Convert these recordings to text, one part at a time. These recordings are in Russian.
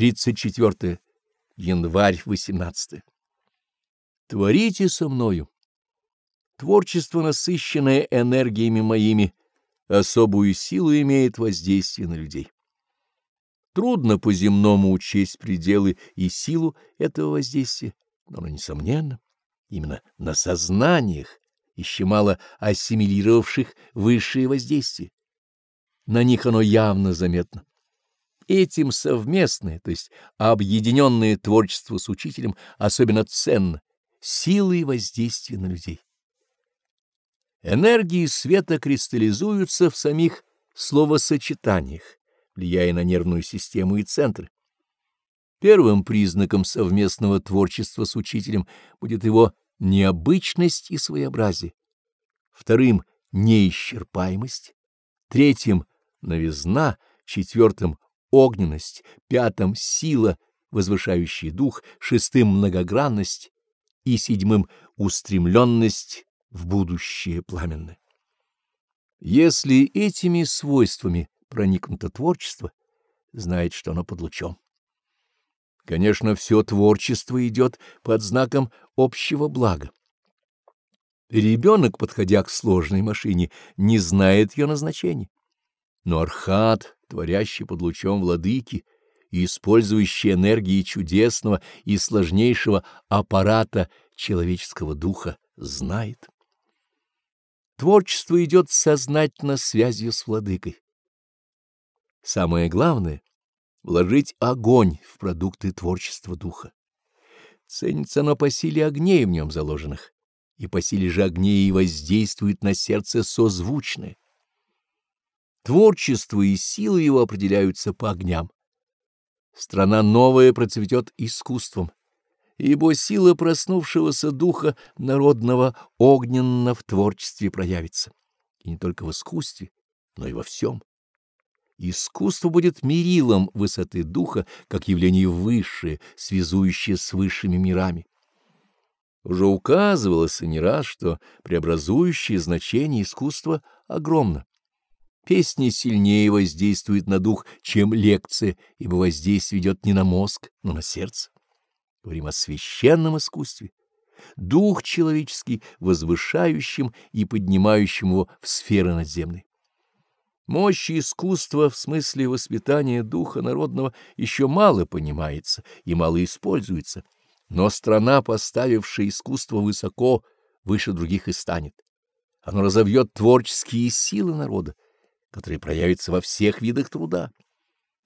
34. Январь 18. Творите со мною. Творчество, насыщенное энергиями моими, особую силу имеет воздействие на людей. Трудно по-земному учесть пределы и силу этого воздействия, но, несомненно, именно на сознаниях, еще мало ассимилировавших высшие воздействия. На них оно явно заметно. Этим совместное, то есть объединенное творчество с учителем особенно ценно, силой воздействия на людей. Энергии света кристаллизуются в самих словосочетаниях, влияя на нервную систему и центры. Первым признаком совместного творчества с учителем будет его необычность и своеобразие, вторым — неисчерпаемость, третьим — новизна, четвертым — огненность, пятым — сила, возвышающий дух, шестым — многогранность и седьмым — устремленность в будущее пламенное. Если этими свойствами проникнуто творчество, знает, что оно под лучом. Конечно, все творчество идет под знаком общего блага. Ребенок, подходя к сложной машине, не знает ее назначения. Но архат, творящий под лучом владыки и использующий энергии чудесного и сложнейшего аппарата человеческого духа, знает. Творчество идет сознательно связью с владыкой. Самое главное — вложить огонь в продукты творчества духа. Ценится оно по силе огней в нем заложенных, и по силе же огней и воздействует на сердце созвучное. Творчество и силы его определяются по огням. Страна новая процветет искусством, ибо сила проснувшегося духа народного огненно в творчестве проявится, и не только в искусстве, но и во всем. Искусство будет мерилом высоты духа, как явление высшее, связующее с высшими мирами. Уже указывалось не раз, что преобразующее значение искусства огромно. Песня сильнее воздействует на дух, чем лекция, ибо воздействие идет не на мозг, но на сердце. Говорим о священном искусстве. Дух человеческий, возвышающим и поднимающим его в сферы надземные. Мощь искусства в смысле воспитания духа народного еще мало понимается и мало используется, но страна, поставившая искусство высоко, выше других и станет. Оно разовьет творческие силы народа, которые проявятся во всех видах труда.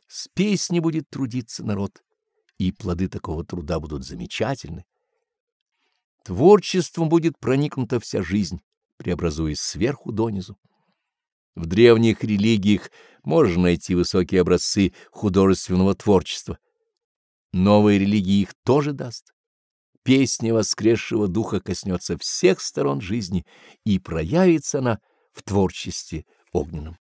С песни будет трудиться народ, и плоды такого труда будут замечательны. Творчеством будет проникнута вся жизнь, преобразуясь сверху донизу. В древних религиях можно найти высокие образцы художественного творчества. Новая религия их тоже даст. Песня воскресшего духа коснется всех сторон жизни, и проявится она в творчестве огненном.